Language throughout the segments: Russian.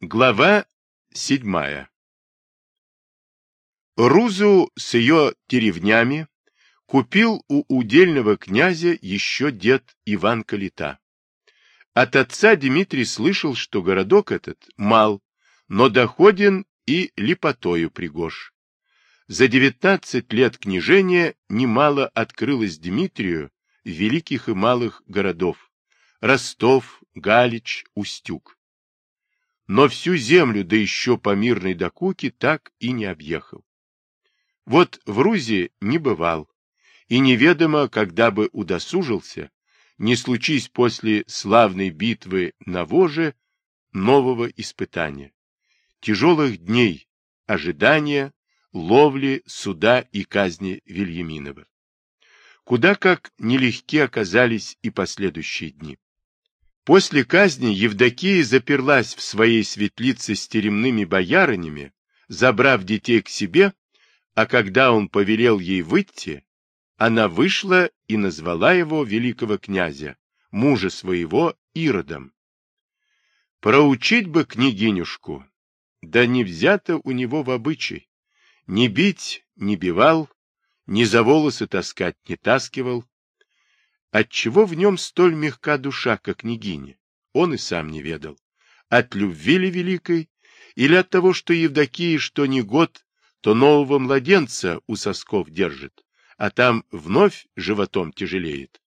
Глава седьмая Рузу с ее деревнями купил у удельного князя еще дед Иван Калита. От отца Дмитрий слышал, что городок этот мал, но доходен и липотою пригож. За девятнадцать лет княжения немало открылось Дмитрию великих и малых городов – Ростов, Галич, Устюг. Но всю землю, да еще по мирной докуке, так и не объехал. Вот в Рузе не бывал, и неведомо, когда бы удосужился, не случись после славной битвы на Воже нового испытания, тяжелых дней, ожидания, ловли, суда и казни Вильяминова. Куда как нелегки оказались и последующие дни. После казни Евдокия заперлась в своей светлице с теремными боярынями, забрав детей к себе а когда он повелел ей выйти, она вышла и назвала его великого князя, мужа своего, Иродом. Проучить бы княгинюшку, да не взято у него в обычай. Не бить не бивал, ни за волосы таскать не таскивал. Отчего в нем столь мягка душа, как княгиня, он и сам не ведал. От любви ли великой, или от того, что Евдокия, что ни год, то нового младенца у сосков держит, а там вновь животом тяжелеет.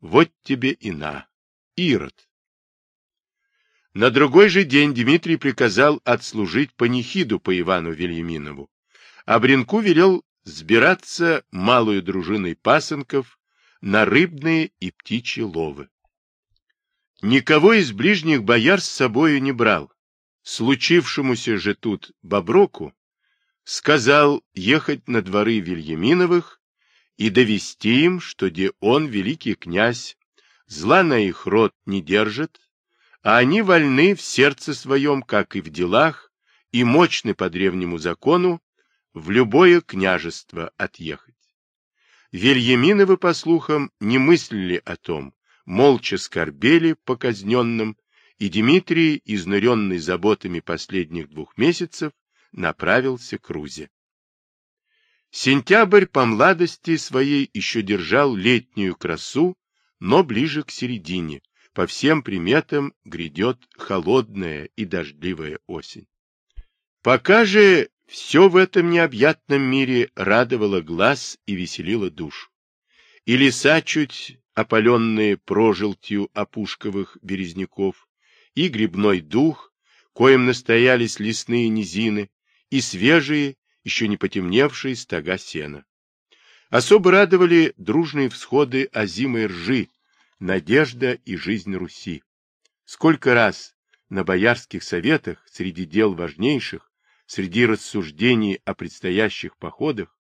Вот тебе и на, Ирод. На другой же день Дмитрий приказал отслужить панихиду по Ивану Вильяминову, а Бринку велел сбираться малую дружиной пасынков на рыбные и птичьи ловы. Никого из ближних бояр с собою не брал. Случившемуся же тут Боброку сказал ехать на дворы Вильяминовых и довести им, что где он, великий князь, зла на их род не держит, а они вольны в сердце своем, как и в делах, и мощны по древнему закону, в любое княжество отъехать. Вильяминовы, по слухам, не мыслили о том, молча скорбели по казненным, и Дмитрий, изнуренный заботами последних двух месяцев, направился к Рузе. Сентябрь по младости своей еще держал летнюю красу, но ближе к середине, по всем приметам, грядет холодная и дождливая осень. Пока же все в этом необъятном мире радовало глаз и веселило душу. И леса, чуть опаленные прожилтью опушковых березняков, и грибной дух, коим настоялись лесные низины, и свежие, еще не потемневшие стога сена. Особо радовали дружные всходы озимой ржи, надежда и жизнь Руси. Сколько раз на боярских советах, среди дел важнейших, среди рассуждений о предстоящих походах,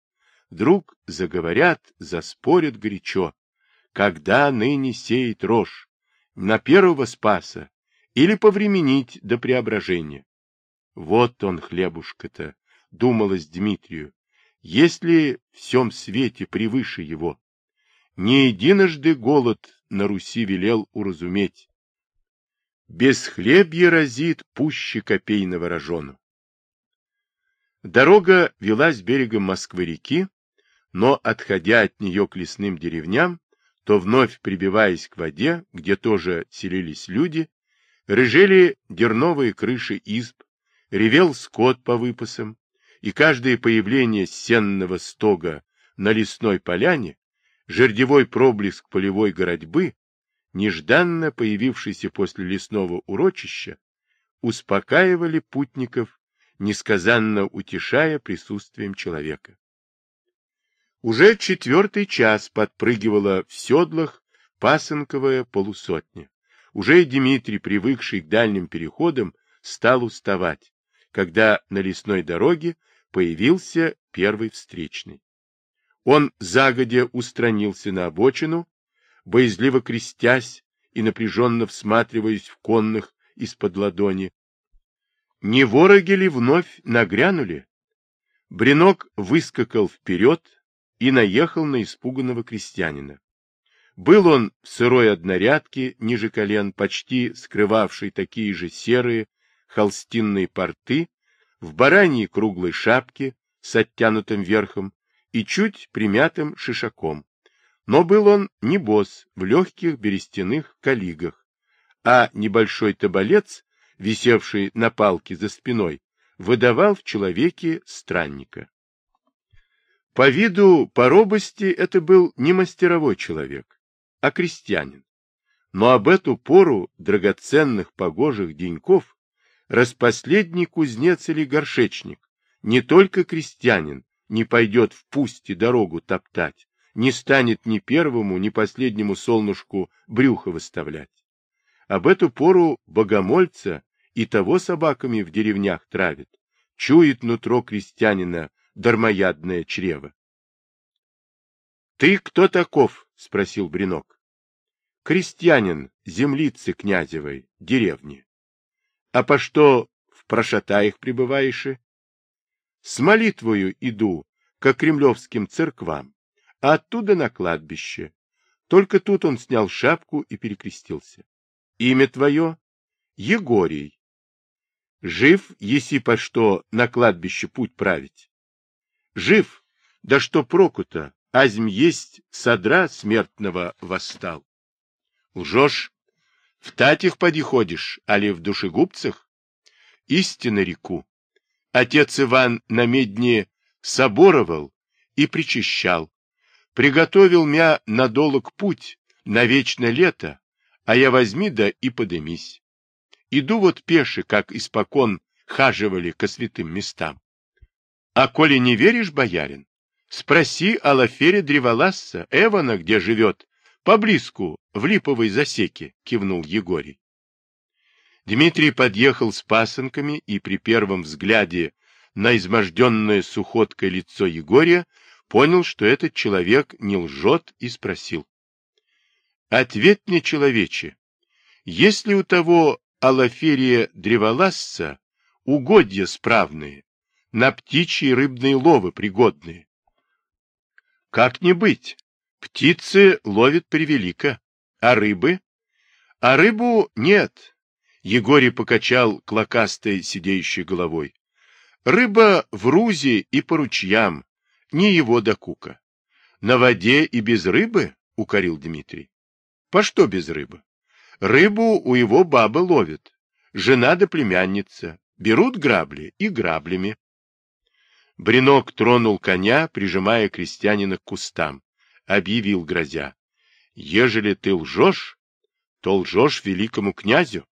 вдруг заговорят, заспорят горячо, когда ныне сеять рожь, на первого спаса или повременить до преображения. Вот он, хлебушка-то, думалось Дмитрию, есть ли в всем свете превыше его? Не единожды голод на Руси велел уразуметь. Без хлебья разит пуще копейного рожону. Дорога велась берегом Москвы-реки, но, отходя от нее к лесным деревням, то вновь прибиваясь к воде, где тоже селились люди, рыжели дерновые крыши изб, ревел скот по выпасам, и каждое появление сенного стога на лесной поляне, жердевой проблеск полевой городьбы, нежданно появившийся после лесного урочища, успокаивали путников, несказанно утешая присутствием человека. Уже четвертый час подпрыгивала в седлах пасынковая полусотня. Уже Дмитрий, привыкший к дальним переходам, стал уставать когда на лесной дороге появился первый встречный. Он загодя устранился на обочину, боязливо крестясь и напряженно всматриваясь в конных из-под ладони. Не вороги ли вновь нагрянули? Бринок выскакал вперед и наехал на испуганного крестьянина. Был он в сырой однорядке, ниже колен, почти скрывавший такие же серые, холстинные порты, в бараньей круглой шапке с оттянутым верхом и чуть примятым шишаком. Но был он не босс, в легких берестяных калигах, а небольшой табалец, висевший на палке за спиной, выдавал в человеке странника. По виду, по робости это был не мастеровой человек, а крестьянин. Но об эту пору драгоценных погожих деньков распоследний кузнец или горшечник, не только крестьянин, не пойдет в пусти дорогу топтать, не станет ни первому, ни последнему солнышку брюхо выставлять. Об эту пору богомольца и того собаками в деревнях травит, чует нутро крестьянина дармоядное чрево. — Ты кто таков? — спросил Бринок. — Крестьянин землицы князевой, деревни. — А по что в прошатаях пребываешь? — С молитвою иду к кремлевским церквам, а оттуда на кладбище. Только тут он снял шапку и перекрестился. — Имя твое? — Егорий. Жив, еси по что на кладбище путь править? Жив, да что проку-то, азм есть, содра смертного восстал. Лжешь? В татих поди ходишь, али в душегубцах? Истинно реку. Отец Иван на медне соборовал и причащал. Приготовил мя на долг путь, на вечное лето, а я возьми да и подымись. Иду вот пеше, как испокон хаживали ко святым местам. А коли не веришь, боярин, спроси о Лафере Древоласса, Эвана, где живет, поблизку, в липовой засеке, кивнул Егорий. Дмитрий подъехал с пасынками и при первом взгляде на изможденное сухоткой лицо Егория понял, что этот человек не лжет, и спросил. — Ответь мне, человече, есть ли у того Алаферия древоласца угодья справные, на птичьи рыбные ловы пригодные. Как не быть? Птицы ловят превелико, а рыбы? А рыбу нет. Егорий покачал клокастой сидеющей головой. Рыба в рузе и по ручьям, не его докука. На воде и без рыбы, укорил Дмитрий. По что без рыбы? Рыбу у его бабы ловят. Жена да племянница. Берут грабли и граблями. Бринок тронул коня, прижимая крестьянина к кустам. Объявил, грозя. Ежели ты лжешь, то лжешь великому князю.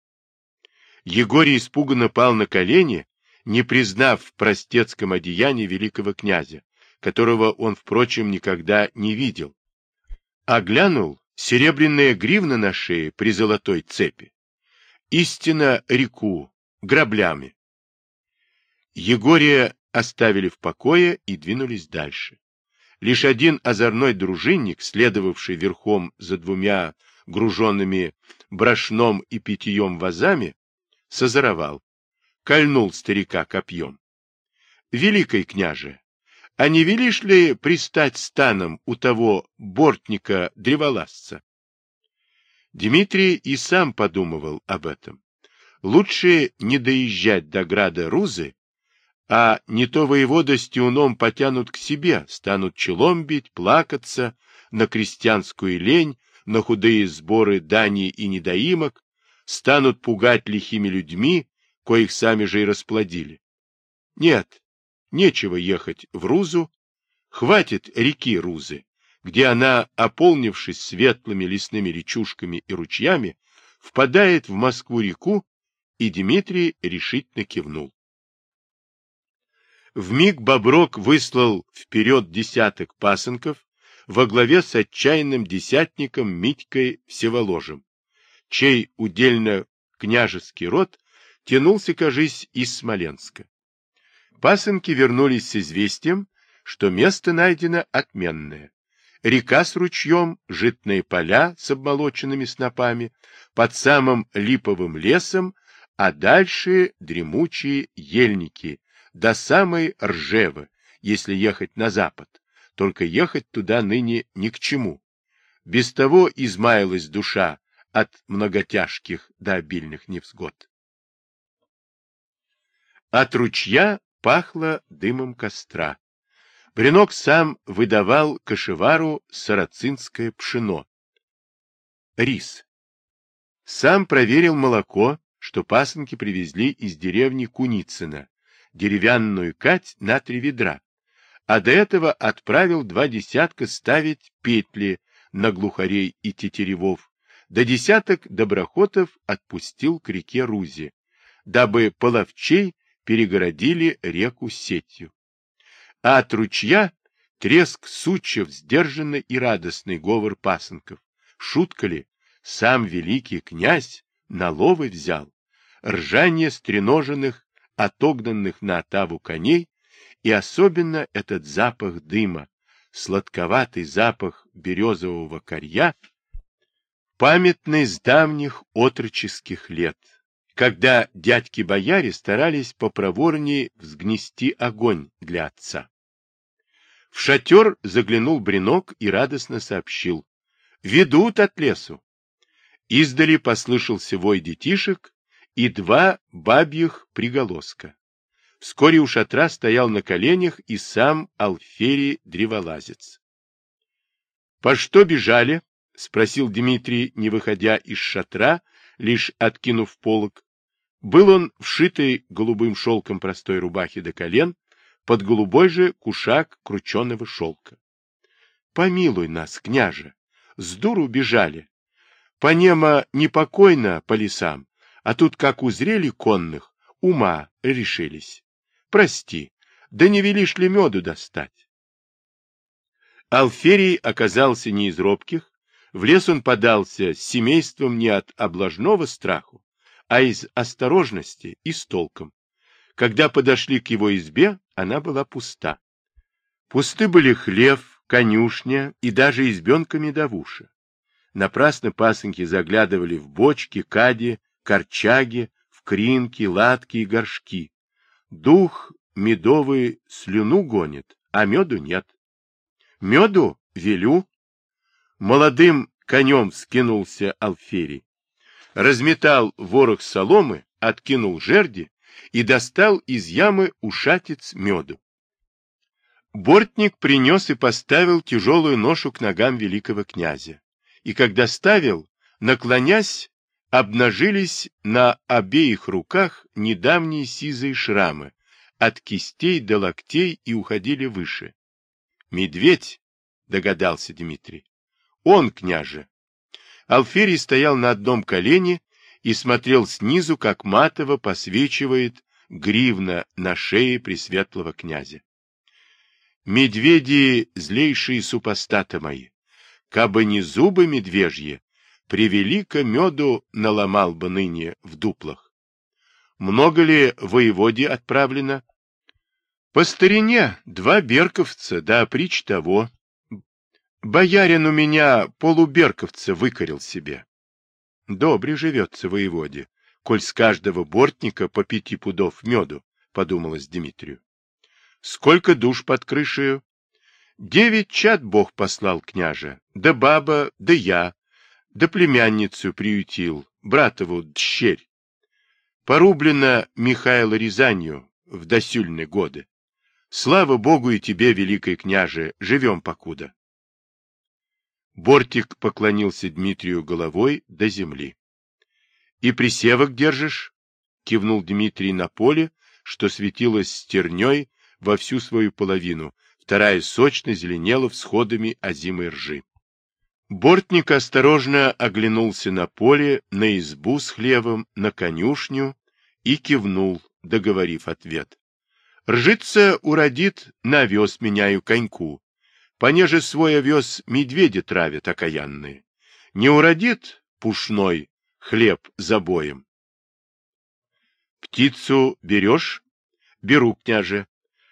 Егорий испуганно пал на колени, не признав в простецком одеянии великого князя, которого он, впрочем, никогда не видел. А глянул серебряная гривна на шее при золотой цепи. Истинно реку, граблями. Егория оставили в покое и двинулись дальше. Лишь один озорной дружинник, следовавший верхом за двумя груженными брашном и питьем вазами, созоровал, кольнул старика копьем. — Великой княже, а не велишь ли пристать станом у того бортника-древолазца? Дмитрий и сам подумывал об этом. Лучше не доезжать до града Рузы, а не то воевода с тюном потянут к себе, станут челом бить, плакаться на крестьянскую лень, на худые сборы дани и недоимок, станут пугать лихими людьми, коих сами же и расплодили. Нет, Нечего ехать в Рузу, хватит реки Рузы, где она, ополнившись светлыми лесными речушками и ручьями, впадает в Москву-реку, и Дмитрий решительно кивнул. В миг Боброк выслал вперед десяток пасынков во главе с отчаянным десятником Митькой Всеволожем, чей удельно княжеский род тянулся, кажись, из Смоленска. Пасынки вернулись с известием, что место найдено отменное. Река с ручьем, житные поля с обмолоченными снопами, под самым липовым лесом, а дальше дремучие ельники, до самой Ржевы, если ехать на запад. Только ехать туда ныне ни к чему. Без того измаялась душа от многотяжких до обильных невзгод. От ручья пахло дымом костра. Бринок сам выдавал кошевару сарацинское пшено. Рис. Сам проверил молоко, что пасынки привезли из деревни Куницына, деревянную кать на три ведра, а до этого отправил два десятка ставить петли на глухарей и тетеревов, до десяток доброхотов отпустил к реке Рузи, дабы половчей перегородили реку сетью. А от ручья треск сучьев, сдержанный и радостный говор пасынков. Шутка ли, сам великий князь на ловы взял, ржание стреноженных, отогнанных на отаву коней, и особенно этот запах дыма, сладковатый запах березового корья, памятный с давних отроческих лет, когда дядьки-бояре старались попроворнее взгнести огонь для отца. В шатер заглянул Бринок и радостно сообщил. «Ведут от лесу!» Издали послышался вой детишек и два бабьих приголоска. Вскоре у шатра стоял на коленях и сам Алферий древолазец. — По что бежали? — спросил Дмитрий, не выходя из шатра, лишь откинув полог. Был он вшитый голубым шелком простой рубахи до колен, под голубой же кушак крученого шелка. — Помилуй нас, княже, с дуру бежали. По нема непокойно по лесам, а тут, как узрели конных, ума решились. Прости, да не велишь ли меду достать? Алферий оказался не из робких, в лес он подался с семейством не от облажного страху, а из осторожности и с толком. Когда подошли к его избе, она была пуста. Пусты были хлев, конюшня и даже избенка медовуша. Напрасно пасынки заглядывали в бочки, кади, корчаги, в кринки, латки и горшки. Дух медовый слюну гонит, а меду нет. Меду велю, Молодым конем скинулся Алферий, разметал ворох соломы, откинул жерди и достал из ямы ушатец меду. Бортник принес и поставил тяжелую ношу к ногам великого князя. И когда ставил, наклонясь, обнажились на обеих руках недавние сизые шрамы, от кистей до локтей и уходили выше. «Медведь», — догадался Дмитрий. Он, княже. Алферий стоял на одном колене и смотрел снизу, как матово посвечивает гривна на шее пресветлого князя. Медведи — злейшие супостаты мои, кабы не зубы медвежьи, превелико меду наломал бы ныне в дуплах. Много ли воеводе отправлено? По старине два берковца, да прич того, Боярин у меня полуберковца выкорил себе. Добре живется воеводе, коль с каждого бортника по пяти пудов меду, подумалось Дмитрию. Сколько душ под крышею? Девять чад Бог послал княже, да баба, да я, да племянницу приютил, братову дщерь. Порублено Михаила Рязанью в досюльные годы. Слава Богу и тебе, великий княже, живем покуда. Бортик поклонился Дмитрию головой до земли. — И присевок держишь? — кивнул Дмитрий на поле, что светилось стерней во всю свою половину, вторая сочно зеленела всходами озимой ржи. Бортник осторожно оглянулся на поле, на избу с хлебом, на конюшню и кивнул, договорив ответ. Ржица уродит, на овес меняю коньку, Понеже свой овес медведи травят окаянные. Не уродит пушной хлеб за боем. Птицу берешь? Беру, княже.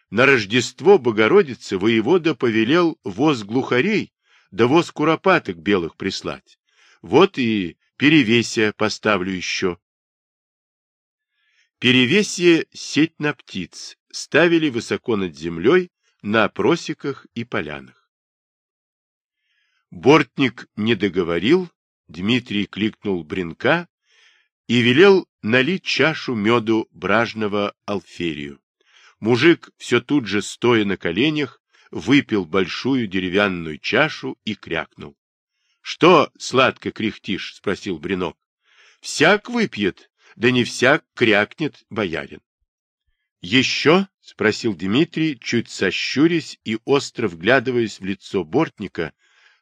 На Рождество Богородицы воевода повелел воз глухарей да воз куропаток белых прислать. Вот и перевесие поставлю еще. Перевесие сеть на птиц ставили высоко над землей на просеках и полянах. Бортник не договорил, Дмитрий кликнул Бринка, и велел налить чашу меду бражного алферию. Мужик, все тут же стоя на коленях, выпил большую деревянную чашу и крякнул. — Что сладко кряхтишь? — спросил Бринок. — Всяк выпьет, да не всяк крякнет, боярин. — Еще? — спросил Дмитрий, чуть сощурясь и остро вглядываясь в лицо бортника,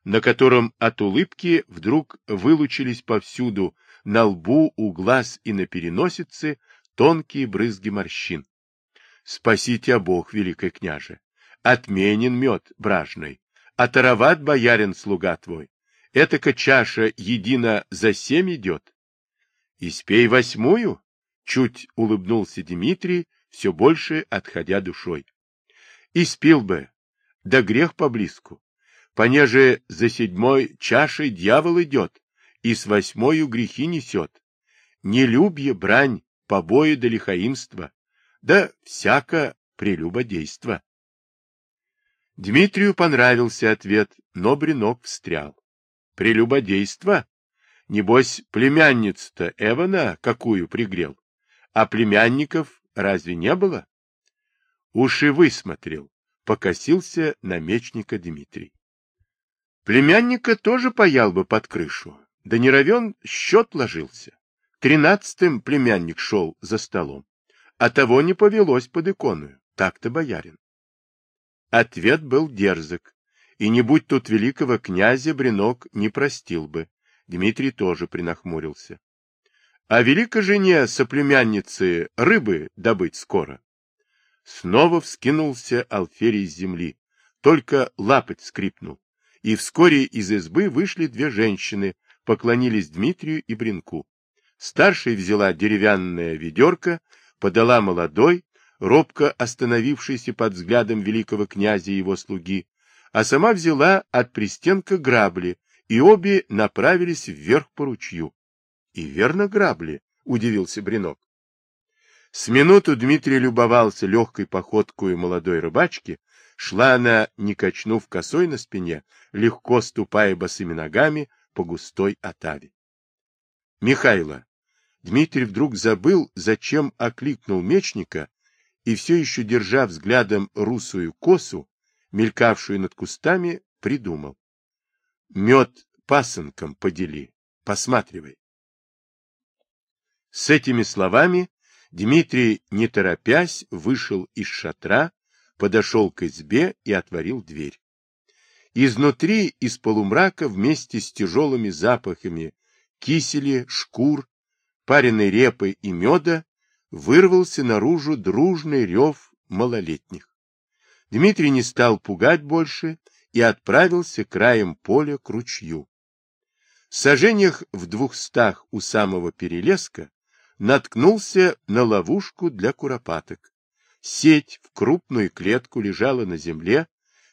на котором от улыбки вдруг вылучились повсюду на лбу, у глаз и на переносице тонкие брызги морщин. Спаси тебя Бог, великий княже! Отменен мед бражный, отороват боярин слуга твой. Этака чаша едино за семь идет. Испей восьмую, чуть улыбнулся Дмитрий, все больше отходя душой. Испил бы, да грех поблизку. Понеже за седьмой чашей дьявол идет, и с восьмою грехи несет. Нелюбье, брань, побои да лихаимство, да всяко прелюбодейство. Дмитрию понравился ответ, но Бринок встрял. Прелюбодейство? Небось, племянниц-то Эвана какую пригрел? А племянников разве не было? Уши высмотрел, покосился на мечника Дмитрий. Племянника тоже паял бы под крышу, да не равен счет ложился. Тринадцатым племянник шел за столом, а того не повелось под иконую. Так-то боярин. Ответ был дерзок, и не будь тут великого князя, Бринок не простил бы. Дмитрий тоже принахмурился. А великой жене соплемянницы рыбы добыть скоро. Снова вскинулся Алферий с земли, только лапоть скрипнул, и вскоре из избы вышли две женщины поклонились Дмитрию и Бринку. Старшая взяла деревянное ведерко, подала молодой, робко остановившийся под взглядом великого князя и его слуги, а сама взяла от пристенка грабли, и обе направились вверх по ручью. — И верно грабли, — удивился Бринок. С минуту Дмитрий любовался легкой походкой молодой рыбачки, шла она, не качнув косой на спине, легко ступая босыми ногами по густой отаве. Михайло. Дмитрий вдруг забыл, зачем окликнул мечника, и все еще, держа взглядом русую косу, мелькавшую над кустами, придумал. Мед пасынком подели, посматривай. С этими словами Дмитрий, не торопясь, вышел из шатра, подошел к избе и отворил дверь. Изнутри, из полумрака, вместе с тяжелыми запахами кисели, шкур, пареной репы и меда, вырвался наружу дружный рев малолетних. Дмитрий не стал пугать больше и отправился краем поля к ручью. В сажениях в двухстах у самого перелеска наткнулся на ловушку для куропаток. Сеть в крупную клетку лежала на земле,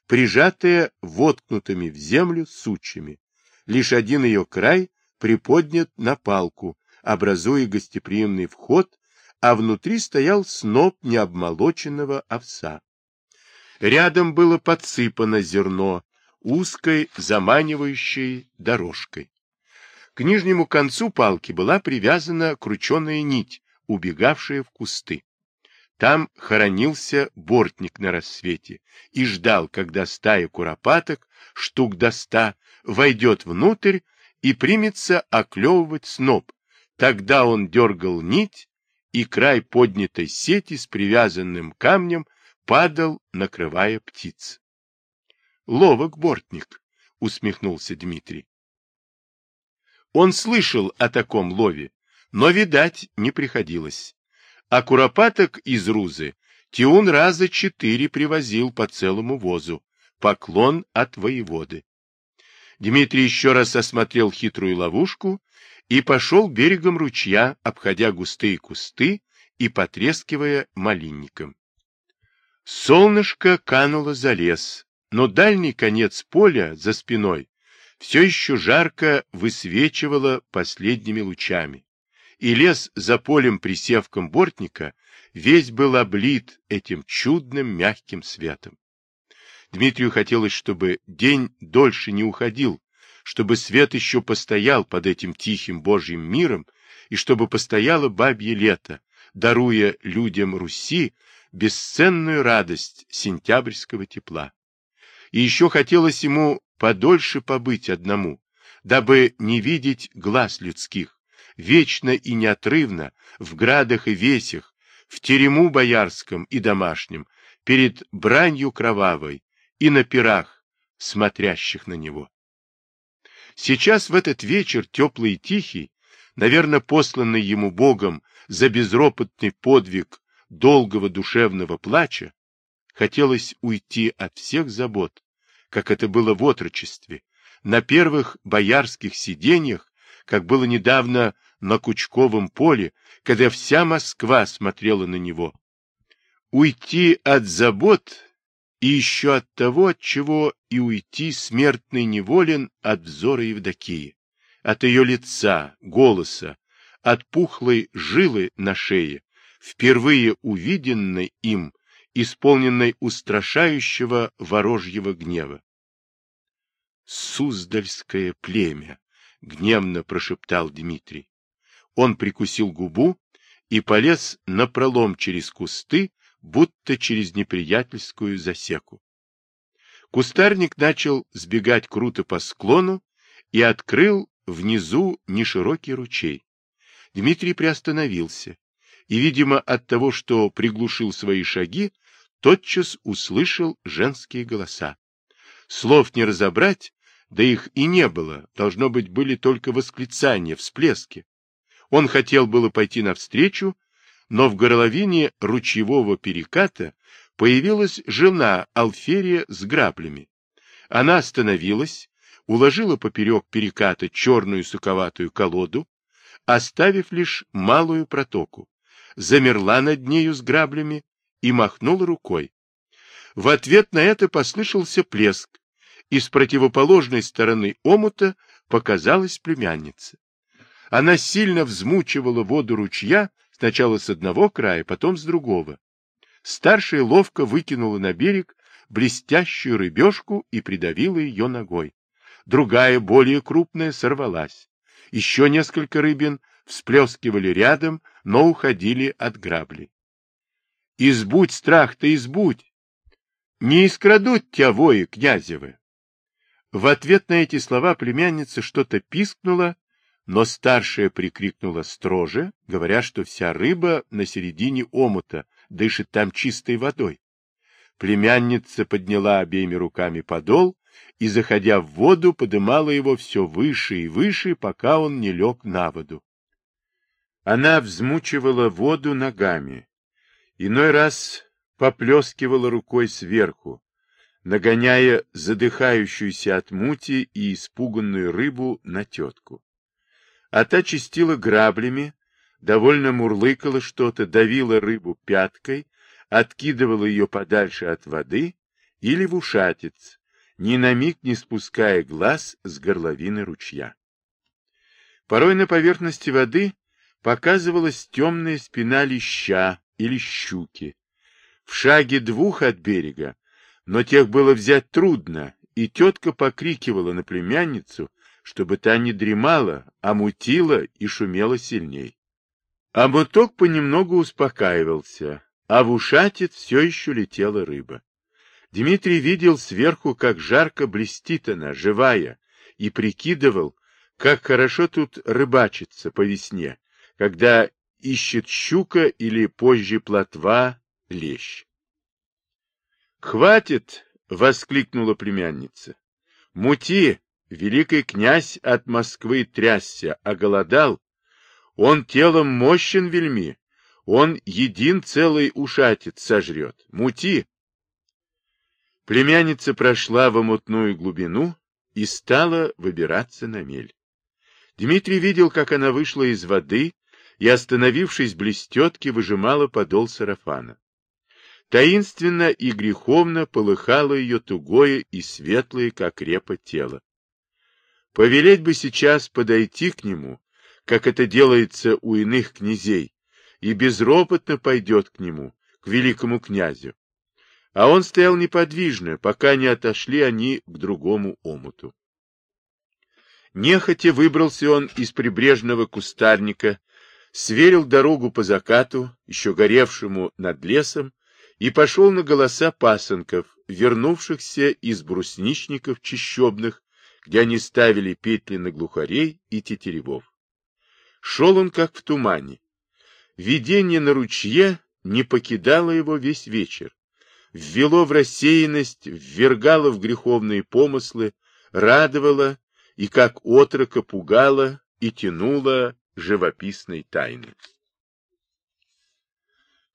прижатая воткнутыми в землю сучьями. Лишь один ее край приподнят на палку, образуя гостеприимный вход, а внутри стоял сноп необмолоченного овса. Рядом было подсыпано зерно узкой, заманивающей дорожкой. К нижнему концу палки была привязана крученая нить, убегавшая в кусты. Там хоронился бортник на рассвете и ждал, когда стая куропаток, штук до ста, войдет внутрь и примется оклевывать сноп. Тогда он дергал нить, и край поднятой сети с привязанным камнем падал, накрывая птиц. — Ловок бортник, — усмехнулся Дмитрий. Он слышал о таком лове, но, видать, не приходилось а куропаток из Рузы Тиун раза четыре привозил по целому возу. Поклон от воеводы. Дмитрий еще раз осмотрел хитрую ловушку и пошел берегом ручья, обходя густые кусты и потрескивая малинником. Солнышко кануло за лес, но дальний конец поля за спиной все еще жарко высвечивало последними лучами и лес за полем присевком бортника весь был облит этим чудным мягким светом. Дмитрию хотелось, чтобы день дольше не уходил, чтобы свет еще постоял под этим тихим божьим миром, и чтобы постояло бабье лето, даруя людям Руси бесценную радость сентябрьского тепла. И еще хотелось ему подольше побыть одному, дабы не видеть глаз людских, вечно и неотрывно, в градах и весях, в терему боярском и домашнем, перед бранью кровавой и на пирах, смотрящих на него. Сейчас в этот вечер, теплый и тихий, наверное, посланный ему Богом за безропотный подвиг долгого душевного плача, хотелось уйти от всех забот, как это было в отрочестве, на первых боярских сиденьях, как было недавно на Кучковом поле, когда вся Москва смотрела на него. Уйти от забот и еще от того, от чего и уйти смертный неволен от взора Евдокии, от ее лица, голоса, от пухлой жилы на шее, впервые увиденной им, исполненной устрашающего ворожьего гнева. «Суздальское племя!» — гневно прошептал Дмитрий. Он прикусил губу и полез напролом через кусты, будто через неприятельскую засеку. Кустарник начал сбегать круто по склону и открыл внизу неширокий ручей. Дмитрий приостановился и, видимо, от того, что приглушил свои шаги, тотчас услышал женские голоса. Слов не разобрать, да их и не было, должно быть, были только восклицания, всплески. Он хотел было пойти навстречу, но в горловине ручьевого переката появилась жена Алферия с граблями. Она остановилась, уложила поперек переката черную суковатую колоду, оставив лишь малую протоку, замерла над нею с граблями и махнула рукой. В ответ на это послышался плеск, и с противоположной стороны омута показалась племянница. Она сильно взмучивала воду ручья, сначала с одного края, потом с другого. Старшая ловко выкинула на берег блестящую рыбешку и придавила ее ногой. Другая, более крупная, сорвалась. Еще несколько рыбин всплескивали рядом, но уходили от грабли. «Избудь страх-то, избудь! Не искрадут тебя вои, князевы!» В ответ на эти слова племянница что-то пискнула, но старшая прикрикнула строже, говоря, что вся рыба на середине омута дышит там чистой водой. Племянница подняла обеими руками подол и, заходя в воду, подымала его все выше и выше, пока он не лег на воду. Она взмучивала воду ногами, иной раз поплескивала рукой сверху, нагоняя задыхающуюся от мути и испуганную рыбу на тетку а та чистила граблями, довольно мурлыкала что-то, давила рыбу пяткой, откидывала ее подальше от воды или в ушатец, ни на миг не спуская глаз с горловины ручья. Порой на поверхности воды показывалась темная спина леща или щуки. В шаге двух от берега, но тех было взять трудно, и тетка покрикивала на племянницу, чтобы та не дремала, а мутила и шумела сильней. А моток понемногу успокаивался, а в ушатец все еще летела рыба. Дмитрий видел сверху, как жарко блестит она, живая, и прикидывал, как хорошо тут рыбачиться по весне, когда ищет щука или позже плотва, лещ. «Хватит!» — воскликнула племянница. «Мути! Великий князь от Москвы трясся, оголодал. Он телом мощен вельми, он един целый ушатец сожрет. Мути! Племянница прошла в омутную глубину и стала выбираться на мель. Дмитрий видел, как она вышла из воды и, остановившись близ тетки, выжимала подол сарафана. Таинственно и греховно полыхало ее тугое и светлое, как репа, тело. Повелеть бы сейчас подойти к нему, как это делается у иных князей, и безропотно пойдет к нему, к великому князю. А он стоял неподвижно, пока не отошли они к другому омуту. Нехотя выбрался он из прибрежного кустарника, сверил дорогу по закату, еще горевшему над лесом, и пошел на голоса пасынков, вернувшихся из брусничников чищобных, где они ставили петли на глухарей и тетеревов. Шел он как в тумане. Видение на ручье не покидало его весь вечер, ввело в рассеянность, ввергало в греховные помыслы, радовало и как отрока пугало и тянуло живописной тайны.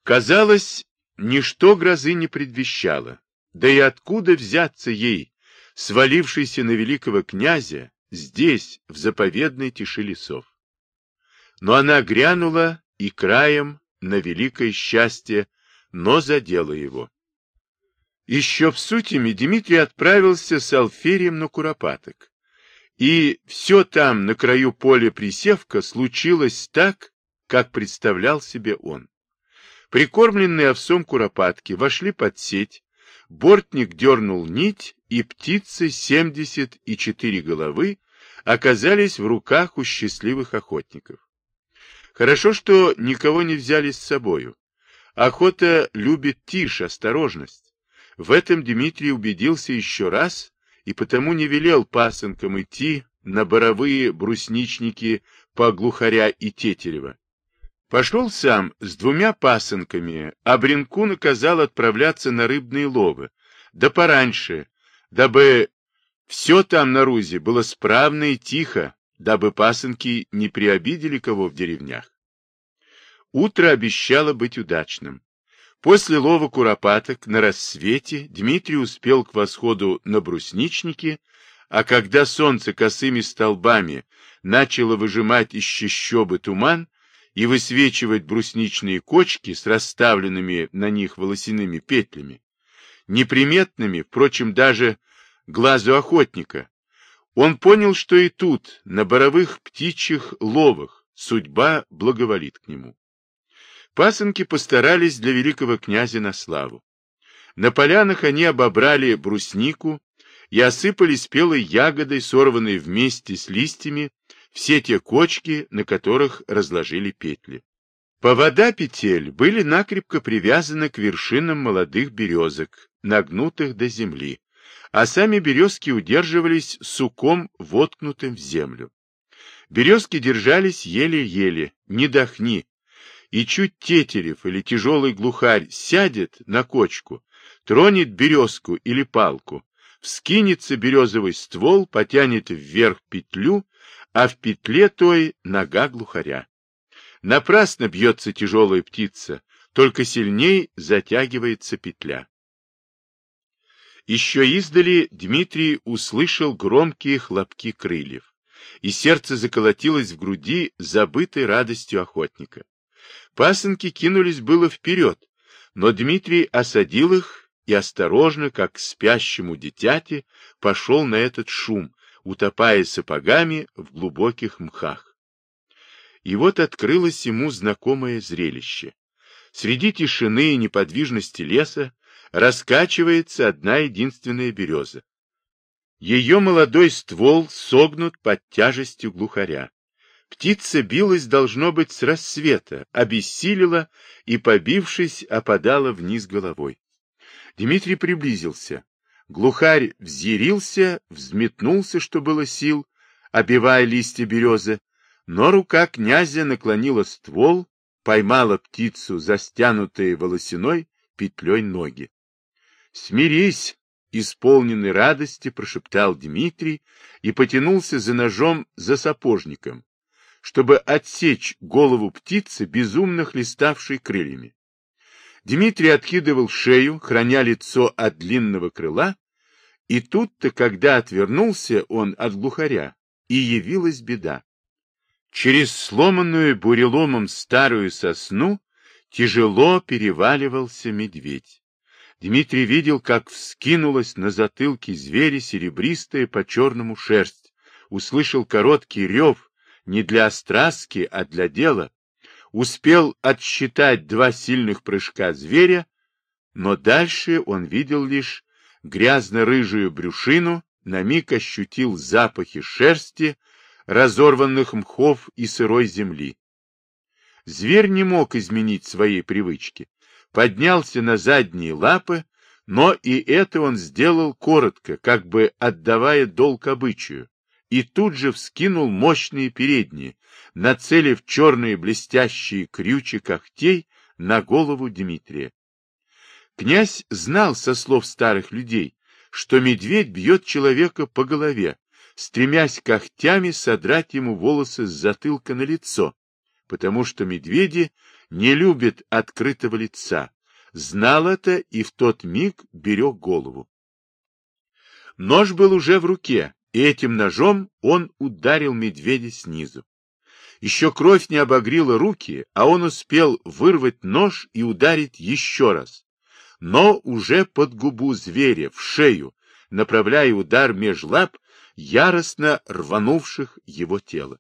Казалось, ничто грозы не предвещало, да и откуда взяться ей, свалившейся на великого князя, здесь, в заповедной тиши лесов. Но она грянула и краем на великое счастье, но задела его. Еще в Сутиме Дмитрий отправился с Алферием на Куропаток. И все там, на краю поля присевка, случилось так, как представлял себе он. Прикормленные овсом куропатки вошли под сеть, бортник дернул нить, и птицы семьдесят и четыре головы оказались в руках у счастливых охотников. Хорошо, что никого не взяли с собою. Охота любит тишь, осторожность. В этом Дмитрий убедился еще раз и потому не велел пасынкам идти на боровые брусничники по глухаря и тетерева. Пошел сам с двумя пасынками, а Бринку наказал отправляться на рыбные ловы, да пораньше, дабы все там на Рузе было справно и тихо, дабы пасынки не приобидели кого в деревнях. Утро обещало быть удачным. После лова куропаток на рассвете Дмитрий успел к восходу на брусничнике, а когда солнце косыми столбами начало выжимать из чащобы туман и высвечивать брусничные кочки с расставленными на них волосяными петлями, неприметными, впрочем, даже глазу охотника, он понял, что и тут, на боровых птичьих ловах, судьба благоволит к нему. Пасынки постарались для великого князя на славу. На полянах они обобрали бруснику и осыпали спелой ягодой, сорванной вместе с листьями, все те кочки, на которых разложили петли. Повода петель были накрепко привязаны к вершинам молодых березок, нагнутых до земли, а сами березки удерживались суком, воткнутым в землю. Березки держались еле-еле, не дохни, и чуть тетерев или тяжелый глухарь сядет на кочку, тронет березку или палку, вскинется березовый ствол, потянет вверх петлю, а в петле той нога глухаря. Напрасно бьется тяжелая птица, только сильней затягивается петля. Еще издали Дмитрий услышал громкие хлопки крыльев, и сердце заколотилось в груди забытой радостью охотника. Пасынки кинулись было вперед, но Дмитрий осадил их и осторожно, как к спящему дитяти, пошел на этот шум, утопая сапогами в глубоких мхах. И вот открылось ему знакомое зрелище. Среди тишины и неподвижности леса раскачивается одна единственная береза. Ее молодой ствол согнут под тяжестью глухаря. Птица билась, должно быть, с рассвета, обессилила и, побившись, опадала вниз головой. Дмитрий приблизился. Глухарь взъярился, взметнулся, что было сил, обивая листья березы, но рука князя наклонила ствол, поймала птицу, застянутые волосяной петлей ноги. «Смирись!» — исполненный радости прошептал Дмитрий и потянулся за ножом за сапожником чтобы отсечь голову птицы, безумно хлеставшей крыльями. Дмитрий откидывал шею, храня лицо от длинного крыла, и тут-то, когда отвернулся он от глухаря, и явилась беда. Через сломанную буреломом старую сосну тяжело переваливался медведь. Дмитрий видел, как вскинулась на затылке зверя серебристая по черному шерсть, услышал короткий рев, не для остраски, а для дела, успел отсчитать два сильных прыжка зверя, но дальше он видел лишь грязно-рыжую брюшину, на миг ощутил запахи шерсти, разорванных мхов и сырой земли. Зверь не мог изменить своей привычки. Поднялся на задние лапы, но и это он сделал коротко, как бы отдавая долг обычаю, и тут же вскинул мощные передние, нацелив черные блестящие крючи когтей на голову Дмитрия. Князь знал со слов старых людей, что медведь бьет человека по голове, стремясь когтями содрать ему волосы с затылка на лицо, потому что медведи не любят открытого лица. Знал это и в тот миг берег голову. Нож был уже в руке, и этим ножом он ударил медведя снизу. Еще кровь не обогрила руки, а он успел вырвать нож и ударить еще раз. Но уже под губу зверя, в шею, направляя удар меж лап, яростно рванувших его тело.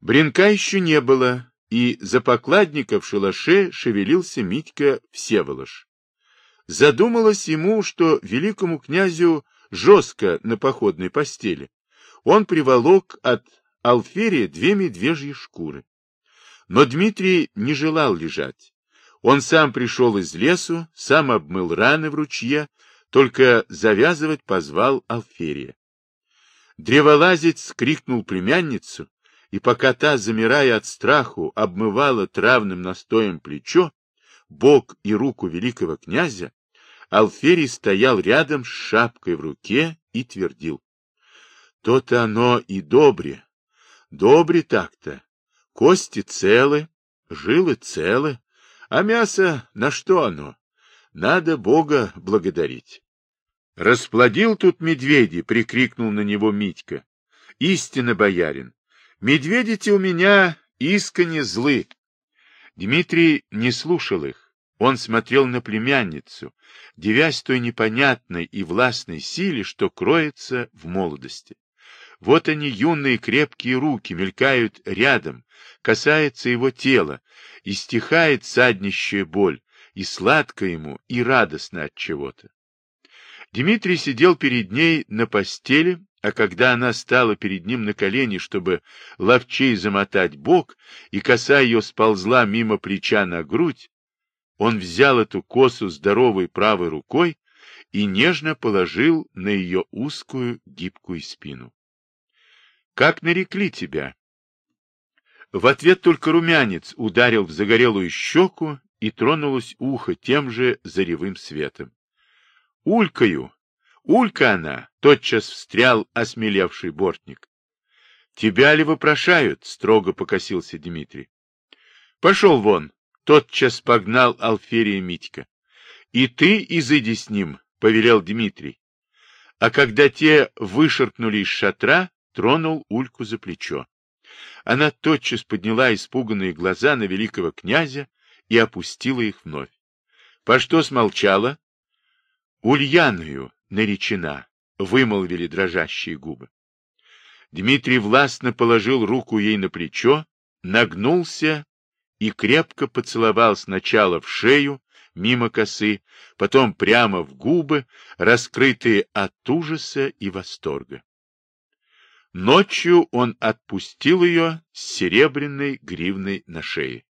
Бринка еще не было, и за покладника в шалаше шевелился Митька Всеволож. Задумалось ему, что великому князю жестко на походной постели. Он приволок от Алферия две медвежьи шкуры. Но Дмитрий не желал лежать. Он сам пришел из лесу, сам обмыл раны в ручье, только завязывать позвал Алферия. Древолазец крикнул племянницу, и пока та, замирая от страху, обмывала травным настоем плечо, бок и руку великого князя, Алферий стоял рядом с шапкой в руке и твердил. То-то оно и добре. Добре так-то. Кости целы, жилы целы, а мясо на что оно? Надо Бога благодарить. Расплодил тут медведи, прикрикнул на него Митька. Истинно, боярин, Медведи-те у меня искренне злы. Дмитрий не слушал их. Он смотрел на племянницу, девясь той непонятной и властной силе, что кроется в молодости. Вот они, юные крепкие руки, мелькают рядом, касается его тела, и стихает саднищая боль, и сладко ему, и радостно от чего-то. Дмитрий сидел перед ней на постели, а когда она стала перед ним на колени, чтобы ловчей замотать бок, и коса ее сползла мимо плеча на грудь, он взял эту косу здоровой правой рукой и нежно положил на ее узкую гибкую спину. «Как нарекли тебя?» В ответ только румянец ударил в загорелую щеку и тронулось ухо тем же заревым светом. «Улькаю!» Улька она, тотчас встрял осмелевший бортник. Тебя ли вопрошают? строго покосился Дмитрий. Пошел вон, тотчас погнал Алферия Митька. И ты изыди с ним, повелел Дмитрий. А когда те вышеркнули из шатра, тронул Ульку за плечо. Она тотчас подняла испуганные глаза на великого князя и опустила их вновь. — По что смолчала? — Ульяную, наречена, — вымолвили дрожащие губы. Дмитрий властно положил руку ей на плечо, нагнулся и крепко поцеловал сначала в шею, мимо косы, потом прямо в губы, раскрытые от ужаса и восторга. Ночью он отпустил ее с серебряной гривной на шее.